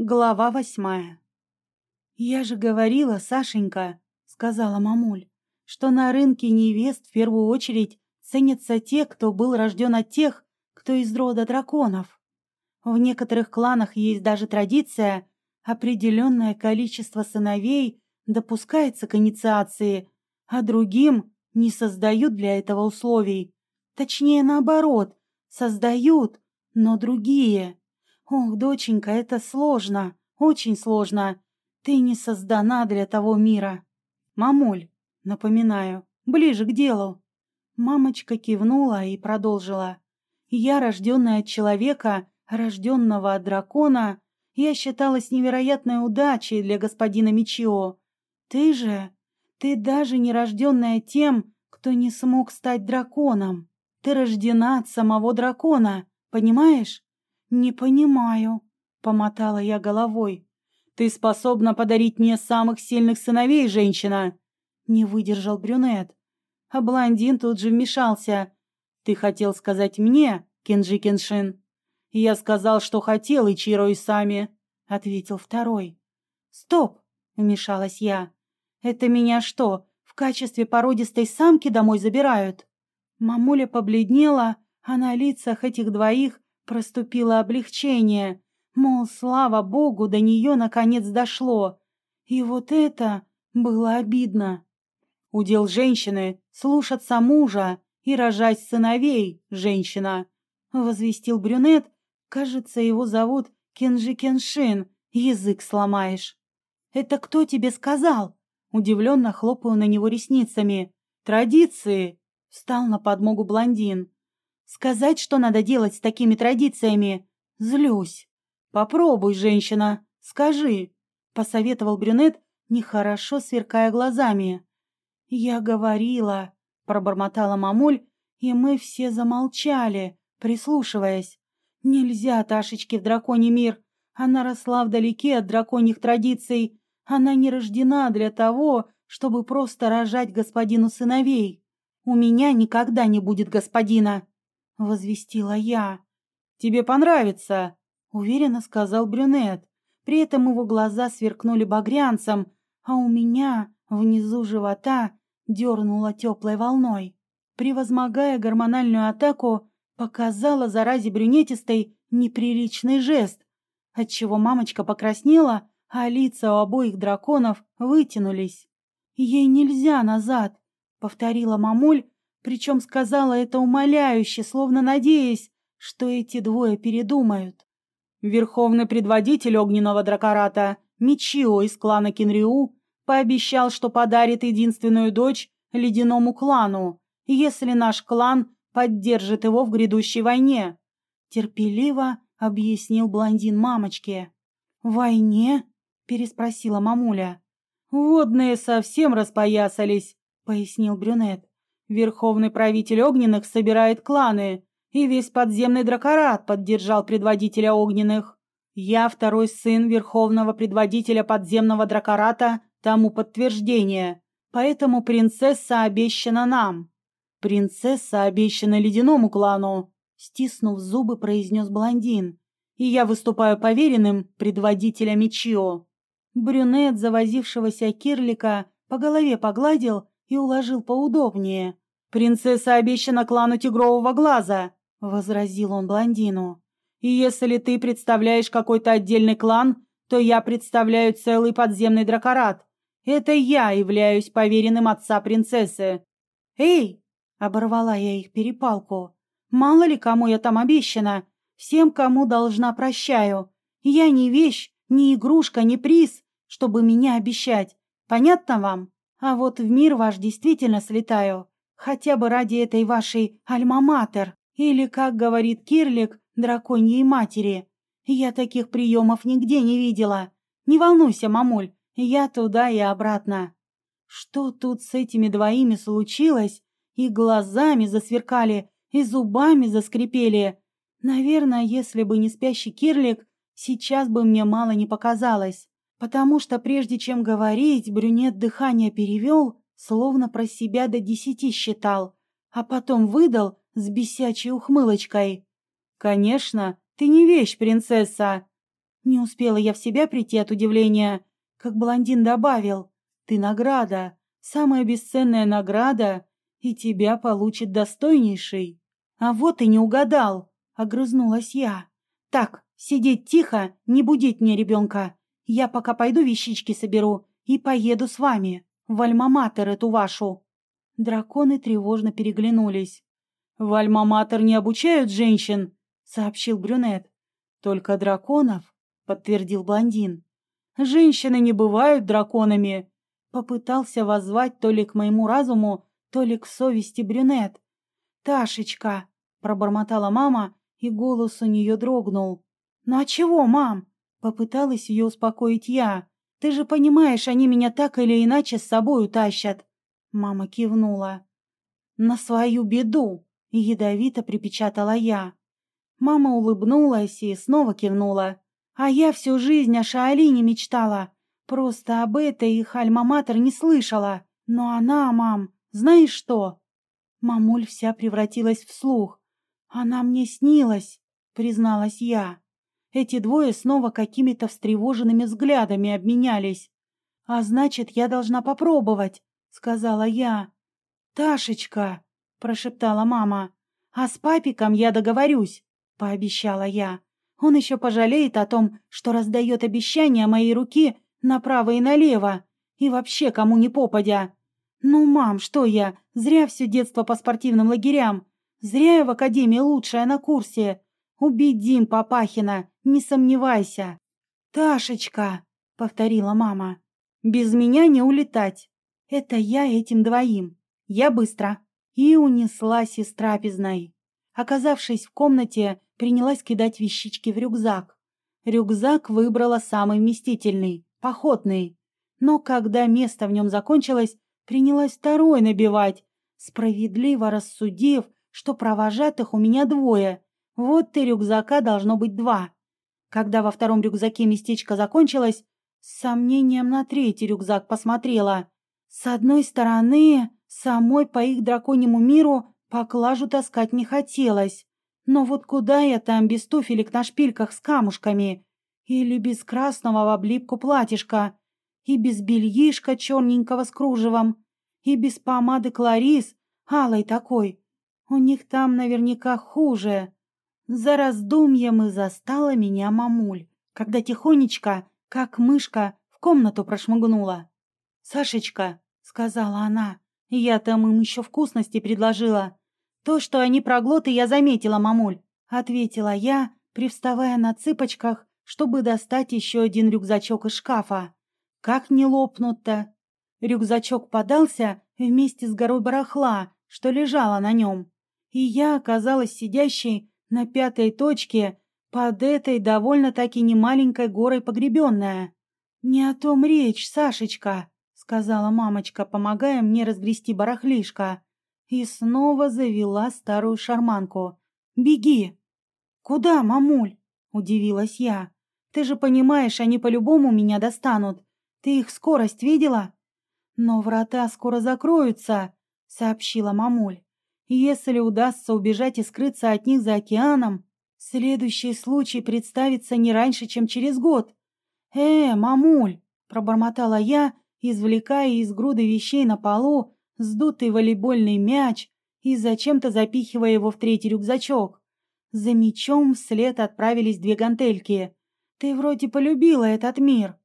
Глава восьмая. «Я же говорила, Сашенька», — сказала мамуль, «что на рынке невест в первую очередь ценятся те, кто был рожден от тех, кто из рода драконов. В некоторых кланах есть даже традиция, определенное количество сыновей допускается к инициации, а другим не создают для этого условий. Точнее, наоборот, создают, но другие. «Ох, доченька, это сложно, очень сложно. Ты не создана для того мира». «Мамуль», напоминаю, ближе к делу. Мамочка кивнула и продолжила. «Я, рожденная от человека, рожденного от дракона, я считалась невероятной удачей для господина Мичио. Ты же, ты даже не рожденная тем, кто не смог стать драконом. Ты рождена от самого дракона, понимаешь? «Не понимаю», — помотала я головой. «Ты способна подарить мне самых сильных сыновей, женщина!» Не выдержал брюнет. А блондин тут же вмешался. «Ты хотел сказать мне, Кенджи Кеншин?» «Я сказал, что хотел, Ичиро и сами», — ответил второй. «Стоп!» — вмешалась я. «Это меня что, в качестве породистой самки домой забирают?» Мамуля побледнела, а на лицах этих двоих Проступило облегчение, мол, слава богу, до нее наконец дошло. И вот это было обидно. Удел женщины — слушаться мужа и рожать сыновей, женщина, — возвестил брюнет. Кажется, его зовут Кенжи Кеншин, язык сломаешь. «Это кто тебе сказал?» Удивленно хлопаю на него ресницами. «Традиции!» — встал на подмогу блондин. Сказать, что надо делать с такими традициями? Злюсь. Попробуй, женщина, скажи, посоветовал брюнет, нехорошо сверкая глазами. Я говорила, пробормотала мамуль, и мы все замолчали, прислушиваясь. Нельзя Ташечке в драконий мир. Она росла вдалеке от драконьих традиций. Она не рождена для того, чтобы просто рожать господину сыновей. У меня никогда не будет господина. — возвестила я. «Тебе понравится», — уверенно сказал брюнет. При этом его глаза сверкнули багрянцем, а у меня внизу живота дернуло теплой волной. Превозмогая гормональную атаку, показала заразе брюнетистой неприличный жест, отчего мамочка покраснела, а лица у обоих драконов вытянулись. «Ей нельзя назад», — повторила мамуль, причем сказала это умоляюще, словно надеясь, что эти двое передумают. Верховный предводитель огненного дракората Мичио из клана Кинриу пообещал, что подарит единственную дочь ледяному клану, если наш клан поддержит его в грядущей войне. Терпеливо объяснил блондин мамочке. «Войне?» – переспросила мамуля. «Водные совсем распоясались», – пояснил брюнет. Верховный правитель огненных собирает кланы, и весь подземный дракорат поддержал предводителя огненных. Я второй сын верховного предводителя подземного дракората, тому подтверждение. Поэтому принцесса обещана нам. Принцесса обещана ледяному клану, стиснув зубы, произнес блондин. И я выступаю поверенным предводителя Мичио. Брюнет завозившегося кирлика по голове погладил и уложил поудобнее. «Принцесса обещана клану Тигрового Глаза», — возразил он блондину. «И если ты представляешь какой-то отдельный клан, то я представляю целый подземный дракорат. Это я являюсь поверенным отца принцессы». «Эй!» — оборвала я их перепалку. «Мало ли кому я там обещана. Всем, кому должна, прощаю. Я не вещь, не игрушка, не приз, чтобы меня обещать. Понятно вам?» А вот в мир ваш действительно слетаю. Хотя бы ради этой вашей альма-матер. Или, как говорит Кирлик, драконьей матери. Я таких приемов нигде не видела. Не волнуйся, мамуль, я туда и обратно. Что тут с этими двоими случилось? И глазами засверкали, и зубами заскрипели. Наверное, если бы не спящий Кирлик, сейчас бы мне мало не показалось потому что прежде чем говорить, брюнет дыхание перевел, словно про себя до десяти считал, а потом выдал с бесячей ухмылочкой. «Конечно, ты не вещь, принцесса!» Не успела я в себя прийти от удивления, как блондин добавил. Ты награда, самая бесценная награда, и тебя получит достойнейший. А вот и не угадал, огрызнулась я. Так, сидеть тихо, не будить мне ребенка. Я пока пойду вещички соберу и поеду с вами в альма-матер эту вашу. Драконы тревожно переглянулись. «В альма-матер не обучают женщин», — сообщил брюнет. «Только драконов», — подтвердил блондин. «Женщины не бывают драконами», — попытался воззвать то ли к моему разуму, то ли к совести брюнет. «Ташечка», — пробормотала мама, и голос у нее дрогнул. «Ну а чего, мам?» — попыталась ее успокоить я. «Ты же понимаешь, они меня так или иначе с собой утащат. Мама кивнула. «На свою беду!» — ядовито припечатала я. Мама улыбнулась и снова кивнула. «А я всю жизнь о Шаолине мечтала. Просто об этой их альма-матер не слышала. Но она, мам, знаешь что?» Мамуль вся превратилась в слух. «Она мне снилась», — призналась я. Эти двое снова какими-то встревоженными взглядами обменялись. «А значит, я должна попробовать. — сказала я. «Ташечка!» — прошептала мама. «А с папиком я договорюсь», — пообещала я. «Он еще пожалеет о том, что раздает обещания моей руки направо и налево, и вообще кому не попадя. Ну, мам, что я, зря все детство по спортивным лагерям, зря я в академии лучшая на курсе. Убедим Папахина, не сомневайся». «Ташечка!» — повторила мама. «Без меня не улетать». Это я этим двоим. Я быстро. И унеслась из трапезной. Оказавшись в комнате, принялась кидать вещички в рюкзак. Рюкзак выбрала самый вместительный, походный. Но когда место в нем закончилось, принялась второй набивать, справедливо рассудив, что провожатых у меня двое. Вот и рюкзака должно быть два. Когда во втором рюкзаке местечко закончилось, с сомнением на третий рюкзак посмотрела. С одной стороны, самой по их драконьему миру поклажу таскать не хотелось. Но вот куда я там без туфелек на шпильках с камушками? Или без красного в облипку платьишка? И без бельишка черненького с кружевом? И без помады Кларис, алой такой? У них там наверняка хуже. За раздумьем и застала меня мамуль, когда тихонечко, как мышка, в комнату прошмыгнула. «Сашечка», — сказала она, — «я там им еще вкусности предложила». «То, что они проглоты, я заметила, мамуль», — ответила я, привставая на цыпочках, чтобы достать еще один рюкзачок из шкафа. «Как не лопнут-то?» Рюкзачок подался вместе с горой барахла, что лежало на нем. И я оказалась сидящей на пятой точке под этой довольно-таки немаленькой горой погребенная. «Не о том речь, Сашечка», сказала мамочка, помогая мне разгрести барахлишко. И снова завела старую шарманку. «Беги!» «Куда, мамуль?» — удивилась я. «Ты же понимаешь, они по-любому меня достанут. Ты их скорость видела?» «Но врата скоро закроются», — сообщила мамуль. «Если удастся убежать и скрыться от них за океаном, следующий случай представится не раньше, чем через год». «Э, мамуль!» — пробормотала я извлекая из груды вещей на полу сдутый волейбольный мяч и зачем-то запихивая его в третий рюкзачок. За мечом вслед отправились две гантельки. «Ты вроде полюбила этот мир».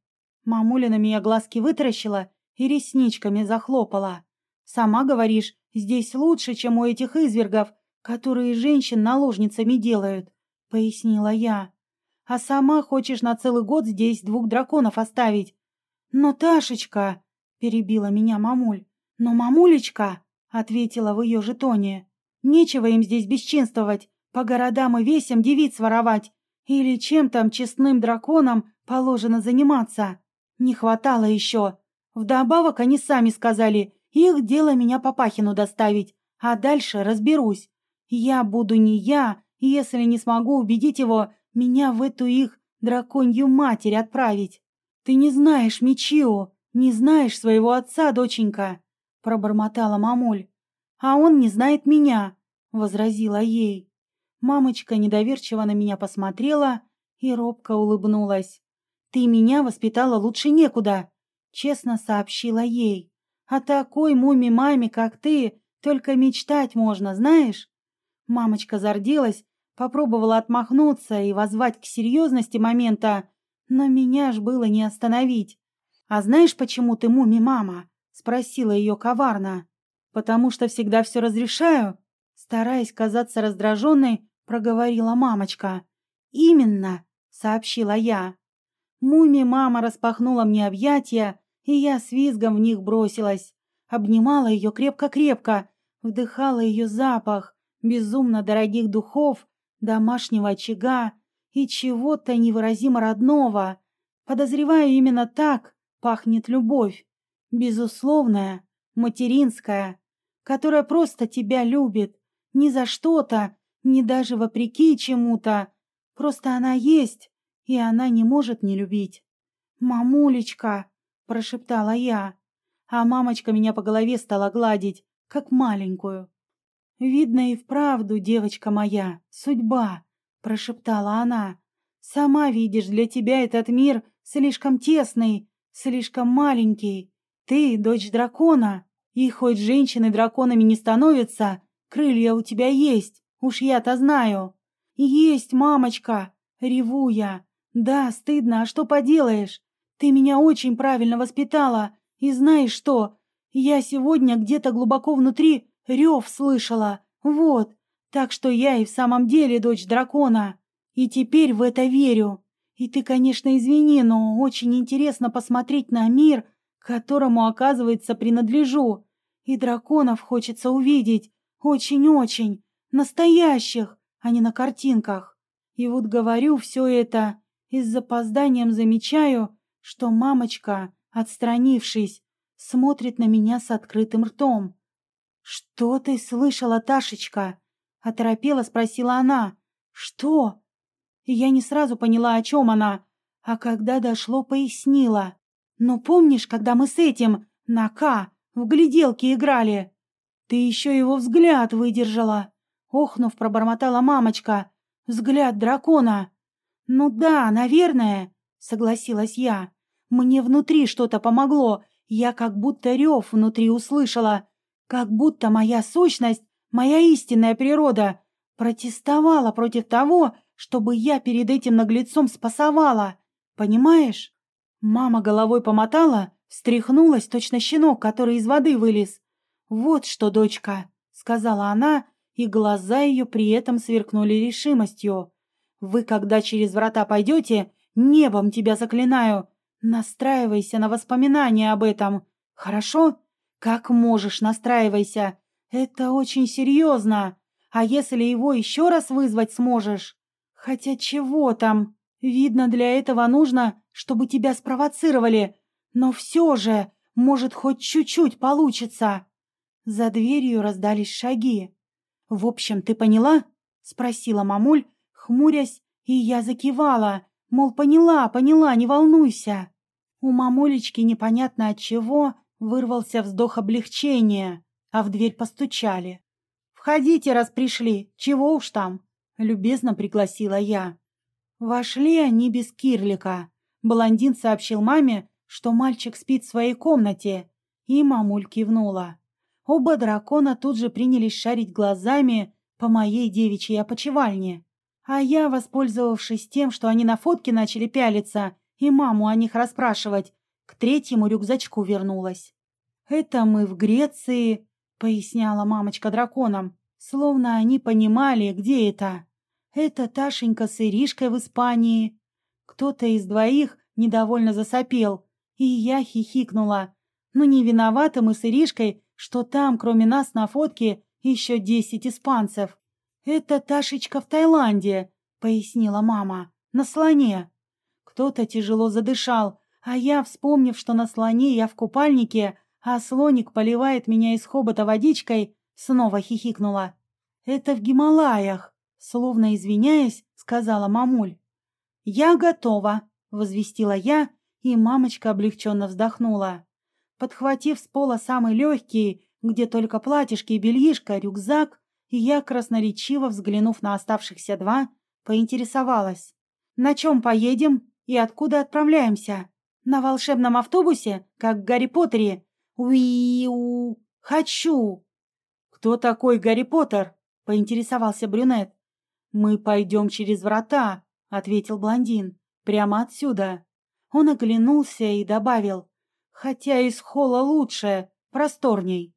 Мамуля на меня глазки вытаращила и ресничками захлопала. «Сама говоришь, здесь лучше, чем у этих извергов, которые женщин наложницами делают», — пояснила я. «А сама хочешь на целый год здесь двух драконов оставить, «Но, Ташечка!» — перебила меня мамуль. «Но, мамулечка!» — ответила в ее жетоне. «Нечего им здесь бесчинствовать, по городам и весям девиц воровать. Или чем там честным драконам положено заниматься? Не хватало еще. Вдобавок они сами сказали, их дело меня по пахину доставить, а дальше разберусь. Я буду не я, если не смогу убедить его меня в эту их драконью матерь отправить. «Ты не знаешь Мичио, не знаешь своего отца, доченька!» — пробормотала мамуль. «А он не знает меня!» — возразила ей. Мамочка недоверчиво на меня посмотрела и робко улыбнулась. «Ты меня воспитала лучше некуда», — честно сообщила ей. «О такой муми-маме, как ты, только мечтать можно, знаешь?» Мамочка зарделась, попробовала отмахнуться и возвать к серьезности момента, но меня ж было не остановить. «А знаешь, почему ты муми-мама?» — спросила ее коварно. «Потому что всегда все разрешаю?» Стараясь казаться раздраженной, проговорила мамочка. «Именно!» — сообщила я. Муми-мама распахнула мне объятия, и я с визгом в них бросилась. Обнимала ее крепко-крепко, вдыхала ее запах, безумно дорогих духов, домашнего очага и чего-то невыразимо родного. Подозреваю, именно так пахнет любовь. Безусловная, материнская, которая просто тебя любит. Не за что-то, не даже вопреки чему-то. Просто она есть, и она не может не любить. «Мамулечка!» — прошептала я, а мамочка меня по голове стала гладить, как маленькую. «Видно и вправду, девочка моя, судьба!» — прошептала она. «Сама видишь, для тебя этот мир слишком тесный, слишком маленький. Ты — дочь дракона, и хоть женщины драконами не становятся, крылья у тебя есть, уж я-то знаю». «Есть, мамочка!» — реву я. «Да, стыдно, а что поделаешь? Ты меня очень правильно воспитала, и знаешь что? Я сегодня где-то глубоко внутри рев слышала, вот, так что я и в самом деле дочь дракона, и теперь в это верю. И ты, конечно, извини, но очень интересно посмотреть на мир, которому, оказывается, принадлежу. И драконов хочется увидеть, очень-очень, настоящих, а не на картинках. И вот говорю все это, и с запозданием замечаю, что мамочка, отстранившись, смотрит на меня с открытым ртом. «Что ты слышала, Ташечка?» — оторопела спросила она. «Что?» Я не сразу поняла, о чем она, а когда дошло, пояснила. «Но помнишь, когда мы с этим, на К, в гляделки играли? Ты еще его взгляд выдержала!» Охнув, пробормотала мамочка. «Взгляд дракона!» «Ну да, наверное», — согласилась я. «Мне внутри что-то помогло. Я как будто рев внутри услышала. Как будто моя сущность, моя истинная природа, протестовала против того, чтобы я перед этим наглецом спасовала. Понимаешь?» Мама головой помотала, встряхнулась, точно щенок, который из воды вылез. «Вот что, дочка», — сказала она, и глаза ее при этом сверкнули решимостью. Вы, когда через врата пойдете, небом тебя заклинаю, настраивайся на воспоминания об этом. Хорошо? Как можешь, настраивайся. Это очень серьезно. А если его еще раз вызвать сможешь? Хотя чего там? Видно, для этого нужно, чтобы тебя спровоцировали. Но все же, может, хоть чуть-чуть получится. За дверью раздались шаги. «В общем, ты поняла?» — спросила мамуль, хмурясь, и я закивала, мол, поняла, поняла, не волнуйся. У мамулечки непонятно от чего вырвался вздох облегчения, а в дверь постучали. «Входите, раз пришли, чего уж там?» — любезно пригласила я. Вошли они без кирлика. Блондин сообщил маме, что мальчик спит в своей комнате, и мамуль кивнула. Оба дракона тут же принялись шарить глазами по моей девичьей опочивальне. А я, воспользовавшись тем, что они на фотке начали пялиться и маму о них расспрашивать, к третьему рюкзачку вернулась. «Это мы в Греции», — поясняла мамочка драконам, словно они понимали, где это. «Это Ташенька с Иришкой в Испании». Кто-то из двоих недовольно засопел, и я хихикнула. «Ну не виноваты мы с Иришкой, что там, кроме нас на фотке, еще десять испанцев». «Это Ташечка в Таиланде», — пояснила мама, — «на слоне». Кто-то тяжело задышал, а я, вспомнив, что на слоне я в купальнике, а слоник поливает меня из хобота водичкой, снова хихикнула. «Это в Гималаях», — словно извиняясь, сказала мамуль. «Я готова», — возвестила я, и мамочка облегченно вздохнула. Подхватив с пола самый легкий, где только платьишки и бельишко, рюкзак, я, красноречиво взглянув на оставшихся два, поинтересовалась. На чем поедем и откуда отправляемся? На волшебном автобусе, как в Гарри Поттере? Уи-у! Хочу!» «Кто такой Гарри Поттер?» — поинтересовался брюнет. «Мы пойдем через врата», — ответил блондин. «Прямо отсюда». Он оглянулся и добавил. «Хотя из холла лучше, просторней».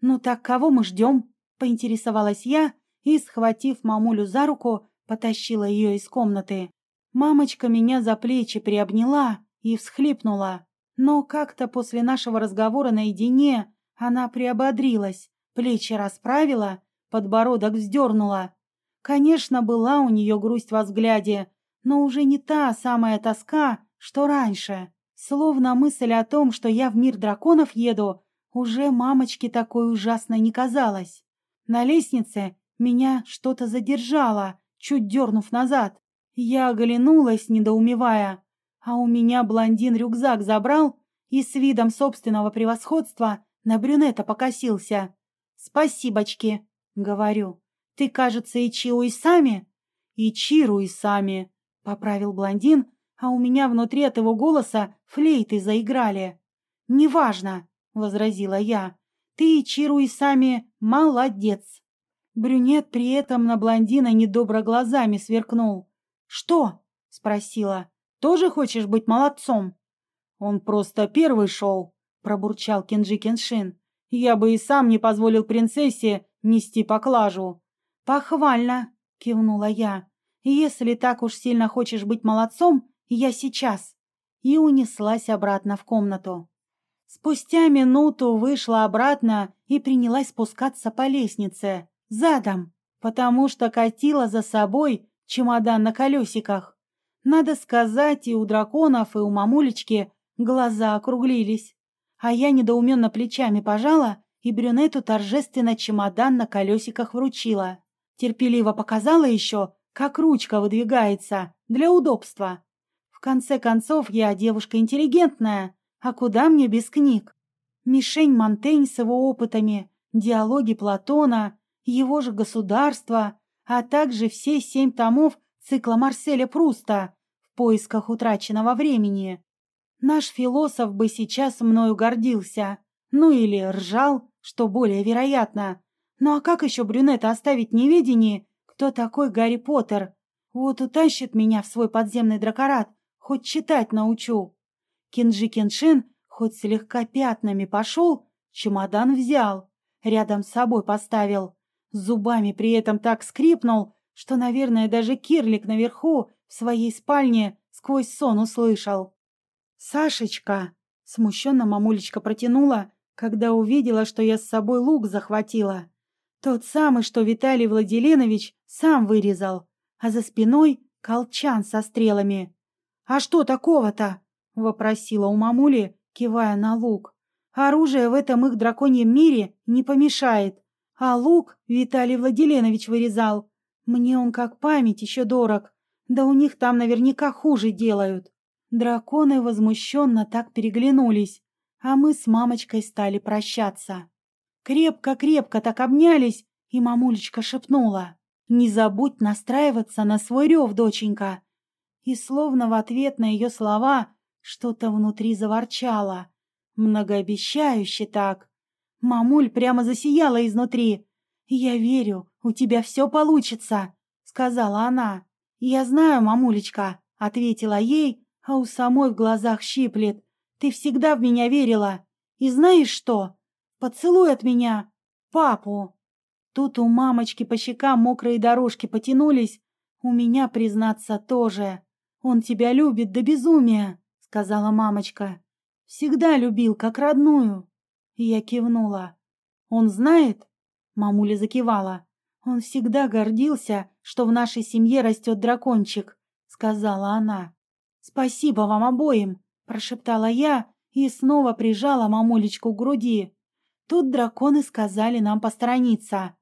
«Ну так кого мы ждем?» — поинтересовалась я и, схватив мамулю за руку, потащила ее из комнаты. Мамочка меня за плечи приобняла и всхлипнула. Но как-то после нашего разговора наедине она приободрилась, плечи расправила, подбородок вздернула. Конечно, была у нее грусть во взгляде, но уже не та самая тоска, что раньше. Словно мысль о том, что я в мир драконов еду, уже мамочке такой ужасной не казалась. На лестнице меня что-то задержало, чуть дернув назад. Я оглянулась, недоумевая, а у меня блондин рюкзак забрал и с видом собственного превосходства на брюнета покосился. «Спасибочки», — говорю. «Ты, кажется, и Чиу и сами?» «И Чиру и сами», — поправил блондин, а у меня внутри от его голоса флейты заиграли. «Неважно», — возразила я. «Ты и Чиру и сами молодец». Брюнет при этом на блондина недобро глазами сверкнул. «Что?» — спросила. «Тоже хочешь быть молодцом?» «Он просто первый шел», — пробурчал Кенджи Кеншин. «Я бы и сам не позволил принцессе нести поклажу». «Похвально», — кивнула я. «Если так уж сильно хочешь быть молодцом, я сейчас». И унеслась обратно в комнату. Спустя минуту вышла обратно и принялась спускаться по лестнице задом, потому что катила за собой чемодан на колесиках. Надо сказать, и у драконов, и у мамулечки глаза округлились. А я недоуменно плечами пожала и брюнету торжественно чемодан на колесиках вручила. Терпеливо показала еще, как ручка выдвигается, для удобства. В конце концов, я девушка интеллигентная, а куда мне без книг? Мишень Монтень с его опытами, диалоги Платона, его же государство, а также все семь томов цикла Марселя Пруста в поисках утраченного времени. Наш философ бы сейчас мною гордился, ну или ржал, что более вероятно. Ну а как еще брюнета оставить неведении, кто такой Гарри Поттер? Вот утащит меня в свой подземный дракорат, хоть читать научу. Кинджи Кеншин хоть слегка пятнами пошел, чемодан взял, рядом с собой поставил. Зубами при этом так скрипнул, что, наверное, даже Кирлик наверху, в своей спальне, сквозь сон услышал. «Сашечка!» — смущенно мамулечка протянула, когда увидела, что я с собой лук захватила. Тот самый, что Виталий Владиленович сам вырезал, а за спиной колчан со стрелами. «А что такого-то?» — вопросила у мамули, кивая на лук. «Оружие в этом их драконьем мире не помешает, а лук Виталий Владиленович вырезал. Мне он как память еще дорог. Да у них там наверняка хуже делают. Драконы возмущенно так переглянулись, а мы с мамочкой стали прощаться. Крепко-крепко так обнялись, и мамулечка шепнула. «Не забудь настраиваться на свой рев, доченька!» И словно в ответ на ее слова что-то внутри заворчало. Многообещающе так. Мамуль прямо засияла изнутри. «Я верю, у тебя все получится», — сказала она. «Я знаю, мамулечка», — ответила ей, а у самой в глазах щиплет. «Ты всегда в меня верила. И знаешь что? Поцелуй от меня папу». Тут у мамочки по щекам мокрые дорожки потянулись. У меня, признаться, тоже. «Он тебя любит до безумия», — сказала мамочка. «Всегда любил, как родную». Я кивнула. «Он знает?» Мамуля закивала. «Он всегда гордился, что в нашей семье растет дракончик», — сказала она. «Спасибо вам обоим», — прошептала я и снова прижала мамулечку к груди. Тут драконы сказали нам посторониться.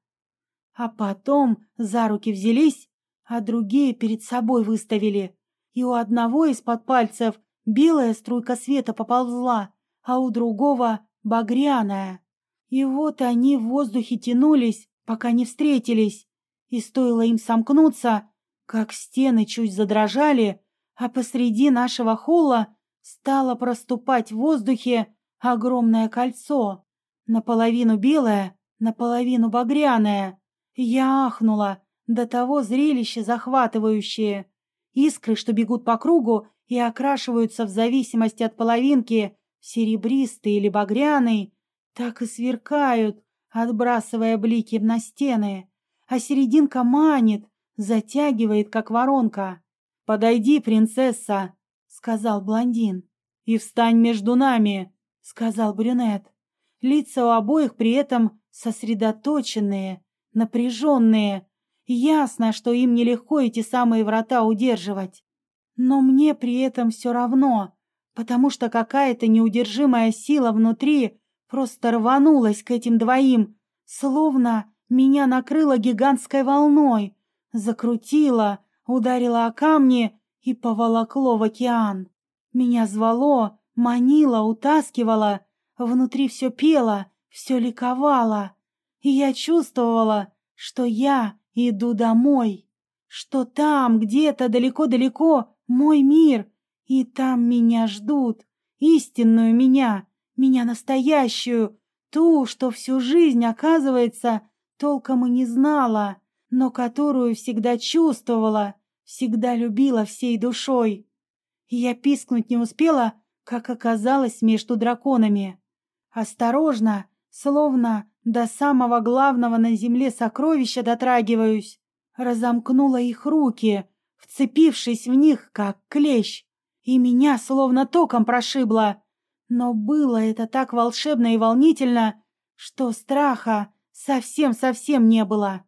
А потом за руки взялись, а другие перед собой выставили. И у одного из-под пальцев белая струйка света поползла, а у другого багряная. И вот они в воздухе тянулись, пока не встретились. И стоило им сомкнуться, как стены чуть задрожали, а посреди нашего холла стало проступать в воздухе огромное кольцо, наполовину белое, наполовину багряное. Я ахнула, до того зрелище захватывающее. Искры, что бегут по кругу и окрашиваются в зависимости от половинки, серебристый или багряный, так и сверкают, отбрасывая блики на стены, а серединка манит, затягивает, как воронка. «Подойди, принцесса», — сказал блондин. «И встань между нами», — сказал брюнет. Лица у обоих при этом сосредоточенные, напряженные. Ясно, что им нелегко эти самые врата удерживать. Но мне при этом все равно, потому что какая-то неудержимая сила внутри просто рванулась к этим двоим, словно меня накрыло гигантской волной, закрутило, ударило о камни и поволокло в океан. Меня звало, манило, утаскивало, внутри все пело, все ликовало, и я чувствовала, что я иду домой, что там, где-то далеко-далеко, мой мир, и там меня ждут, истинную меня, меня настоящую, ту, что всю жизнь, оказывается, толком и не знала, но которую всегда чувствовала, всегда любила всей душой. Я пискнуть не успела, как оказалось между драконами. Осторожно, словно до самого главного на земле сокровища дотрагиваюсь, разомкнула их руки, вцепившись в них, как клещ, и меня словно током прошибло. Но было это так волшебно и волнительно, что страха совсем-совсем не было.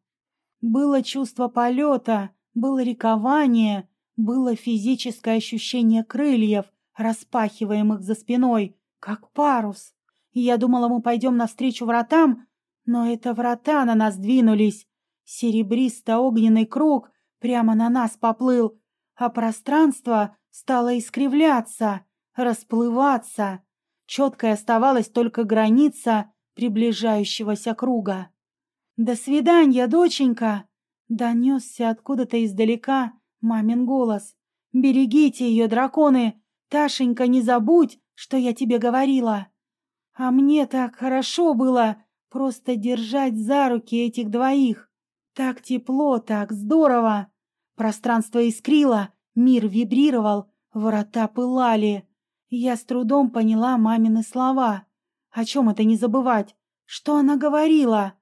Было чувство полета, было ликование, было физическое ощущение крыльев, распахиваемых за спиной, как парус. Я думала, мы пойдем навстречу вратам, но это врата на нас двинулись. Серебристо-огненный круг прямо на нас поплыл, а пространство стало искривляться, расплываться. Четкой оставалась только граница приближающегося круга. «До свидания, доченька!» — донесся откуда-то издалека мамин голос. «Берегите ее, драконы! Ташенька, не забудь, что я тебе говорила!» А мне так хорошо было просто держать за руки этих двоих. Так тепло, так здорово. Пространство искрило, мир вибрировал, ворота пылали. Я с трудом поняла мамины слова. О чем это не забывать? Что она говорила?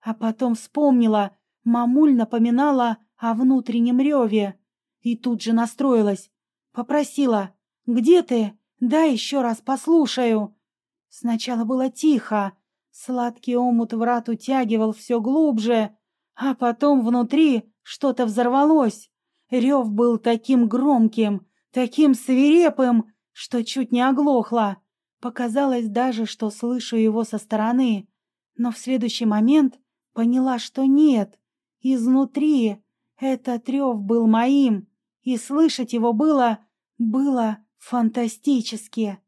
А потом вспомнила, мамуль напоминала о внутреннем реве. И тут же настроилась. Попросила, «Где ты? Дай еще раз послушаю». Сначала было тихо, сладкий омут врат утягивал все глубже, а потом внутри что-то взорвалось. Рев был таким громким, таким свирепым, что чуть не оглохло. Показалось даже, что слышу его со стороны, но в следующий момент поняла, что нет. Изнутри этот рев был моим, и слышать его было, было фантастически.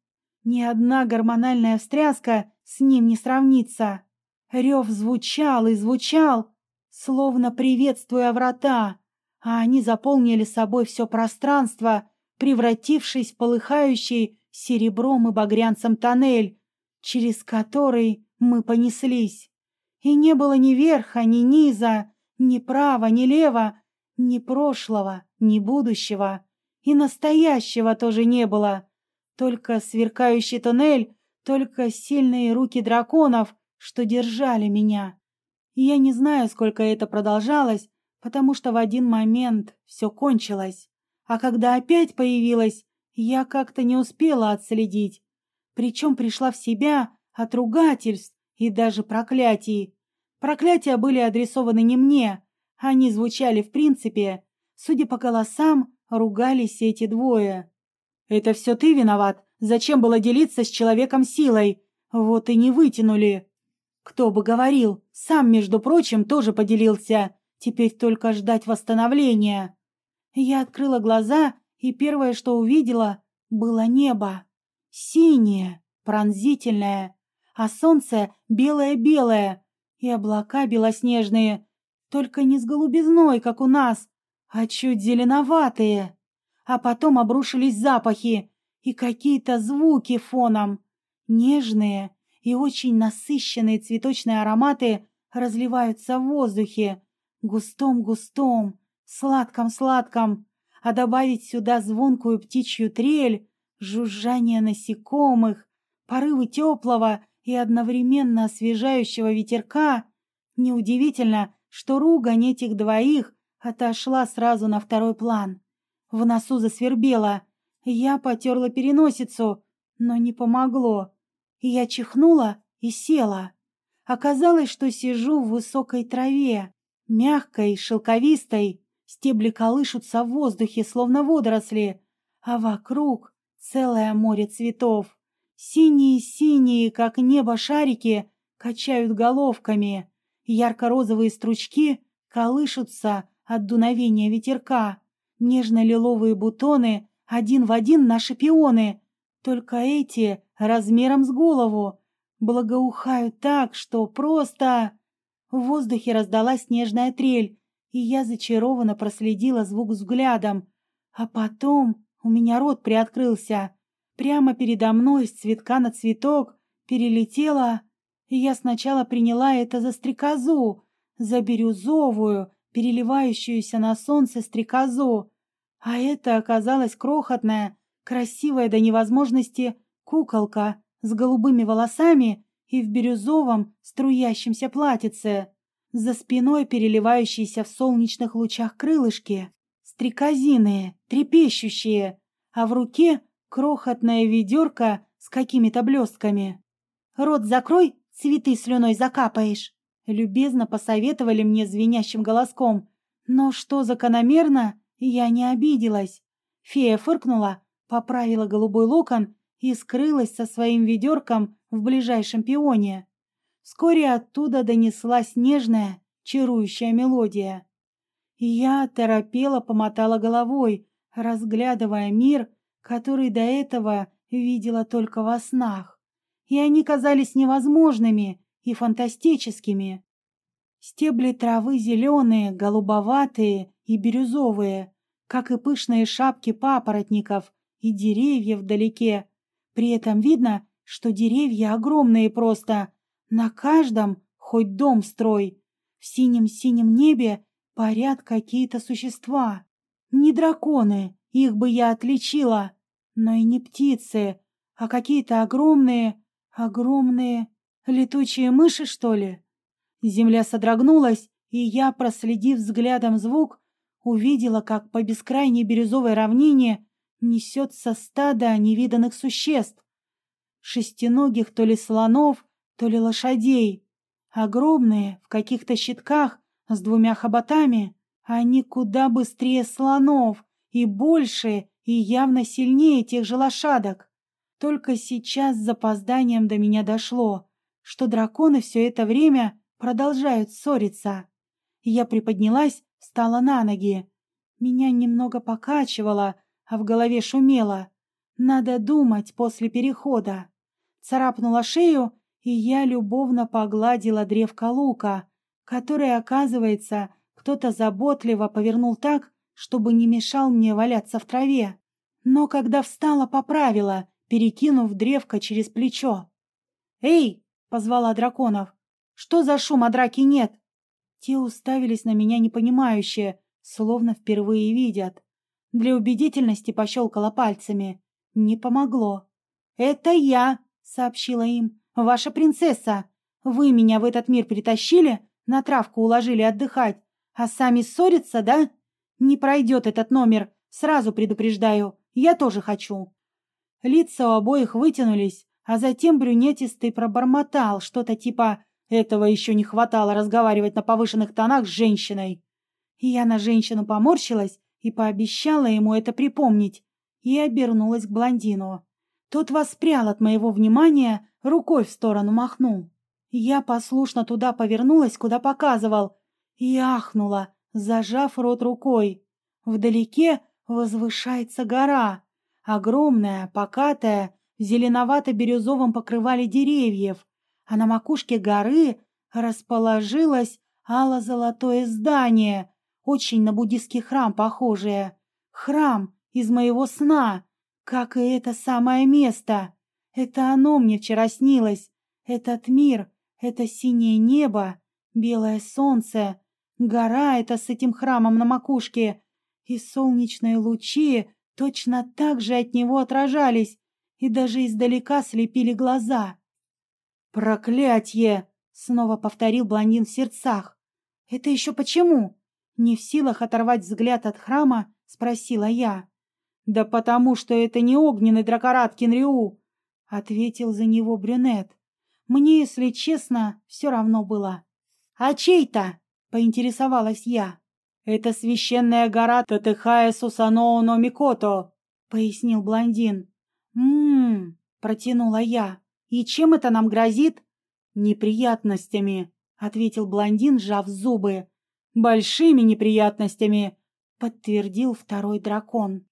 Ни одна гормональная встряска с ним не сравнится. Рев звучал и звучал, словно приветствуя врата, а они заполнили собой все пространство, превратившись в полыхающий серебром и багрянцем тоннель, через который мы понеслись. И не было ни верха, ни низа, ни права, ни лева, ни прошлого, ни будущего, и настоящего тоже не было. Только сверкающий туннель, только сильные руки драконов, что держали меня. я не знаю, сколько это продолжалось, потому что в один момент все кончилось. А когда опять появилась, я как-то не успела отследить. Причем пришла в себя от ругательств и даже проклятий. Проклятия были адресованы не мне, они звучали в принципе. Судя по голосам, ругались эти двое. «Это все ты виноват. Зачем было делиться с человеком силой? Вот и не вытянули». «Кто бы говорил, сам, между прочим, тоже поделился. Теперь только ждать восстановления». Я открыла глаза, и первое, что увидела, было небо. Синее, пронзительное, а солнце белое-белое, и облака белоснежные, только не с голубизной, как у нас, а чуть зеленоватые. А потом обрушились запахи и какие-то звуки фоном. Нежные и очень насыщенные цветочные ароматы разливаются в воздухе, густом-густом, сладком-сладком, а добавить сюда звонкую птичью трель, жужжание насекомых, порывы теплого и одновременно освежающего ветерка, неудивительно, что ругань этих двоих отошла сразу на второй план. В носу засвербело. Я потерла переносицу, но не помогло. Я чихнула и села. Оказалось, что сижу в высокой траве, мягкой, шелковистой. Стебли колышутся в воздухе, словно водоросли, а вокруг целое море цветов. Синие-синие, как небо шарики, качают головками. Ярко-розовые стручки колышутся от дуновения ветерка. Нежно-лиловые бутоны один в один наши пионы, только эти размером с голову благоухают так, что просто... В воздухе раздалась нежная трель, и я зачарованно проследила звук взглядом. А потом у меня рот приоткрылся. Прямо передо мной с цветка на цветок перелетела, и я сначала приняла это за стрекозу, за бирюзовую, переливающуюся на солнце стрекозу. А это оказалась крохотная, красивая до невозможности куколка с голубыми волосами и в бирюзовом струящемся платьице. За спиной переливающиеся в солнечных лучах крылышки, стрекозиные, трепещущие, а в руке крохотная ведерко с какими-то блестками. «Рот закрой, цветы слюной закапаешь!» Любезно посоветовали мне звенящим голоском. Но что закономерно, я не обиделась. Фея фыркнула, поправила голубой локон и скрылась со своим ведерком в ближайшем пионе. Вскоре оттуда донеслась нежная, чарующая мелодия. Я торопела помотала головой, разглядывая мир, который до этого видела только во снах. И они казались невозможными и фантастическими. Стебли травы зеленые, голубоватые и бирюзовые, как и пышные шапки папоротников и деревья вдалеке. При этом видно, что деревья огромные просто, на каждом хоть дом строй. В синем-синем небе парят какие-то существа. Не драконы, их бы я отличила, но и не птицы, а какие-то огромные, огромные летучие мыши, что ли. Земля содрогнулась, и я, проследив взглядом звук, увидела, как по бескрайней бирюзовой равнине несется стадо невиданных существ. Шестиногих то ли слонов, то ли лошадей. Огромные, в каких-то щитках, с двумя хоботами. Они куда быстрее слонов и больше, и явно сильнее тех же лошадок. Только сейчас с запозданием до меня дошло, что драконы все это время продолжают ссориться. Я приподнялась, встала на ноги. Меня немного покачивало, а в голове шумело. Надо думать после перехода. Царапнула шею, и я любовно погладила древко лука, который, оказывается, кто-то заботливо повернул так, чтобы не мешал мне валяться в траве. Но когда встала, поправила, перекинув древко через плечо. «Эй!» — позвала драконов. «Что за шум, а драки нет?» Те уставились на меня непонимающе, словно впервые видят. Для убедительности пощелкала пальцами. Не помогло. «Это я!» — сообщила им. «Ваша принцесса! Вы меня в этот мир притащили, на травку уложили отдыхать, а сами ссориться, да? Не пройдет этот номер, сразу предупреждаю. Я тоже хочу!» Лица у обоих вытянулись, а затем брюнетистый пробормотал что-то типа «Этого еще не хватало разговаривать на повышенных тонах с женщиной». Я на женщину поморщилась и пообещала ему это припомнить, и обернулась к блондину. Тот воспрял от моего внимания, рукой в сторону махнул. Я послушно туда повернулась, куда показывал, и ахнула, зажав рот рукой. Вдалеке возвышается гора, огромная, покатая, в зеленовато-бирюзовом покрывале деревьев, а на макушке горы расположилось ало-золотое здание, очень на буддийский храм похожее. Храм из моего сна, как и это самое место. Это оно мне вчера снилось. Этот мир, это синее небо, белое солнце, гора эта с этим храмом на макушке, и солнечные лучи точно так же от него отражались и даже издалека слепили глаза. «Проклятье!» — снова повторил блондин в сердцах. «Это еще почему?» Не в силах оторвать взгляд от храма, спросила я. «Да потому что это не огненный дракорат Кенриу!» — ответил за него брюнет. Мне, если честно, все равно было. «А чей-то?» — поинтересовалась я. «Это священная гора Татыхая Сусаноо но Микото», — пояснил блондин. «М-м-м», протянула я. «И чем это нам грозит?» «Неприятностями», — ответил блондин, сжав зубы. «Большими неприятностями», — подтвердил второй дракон.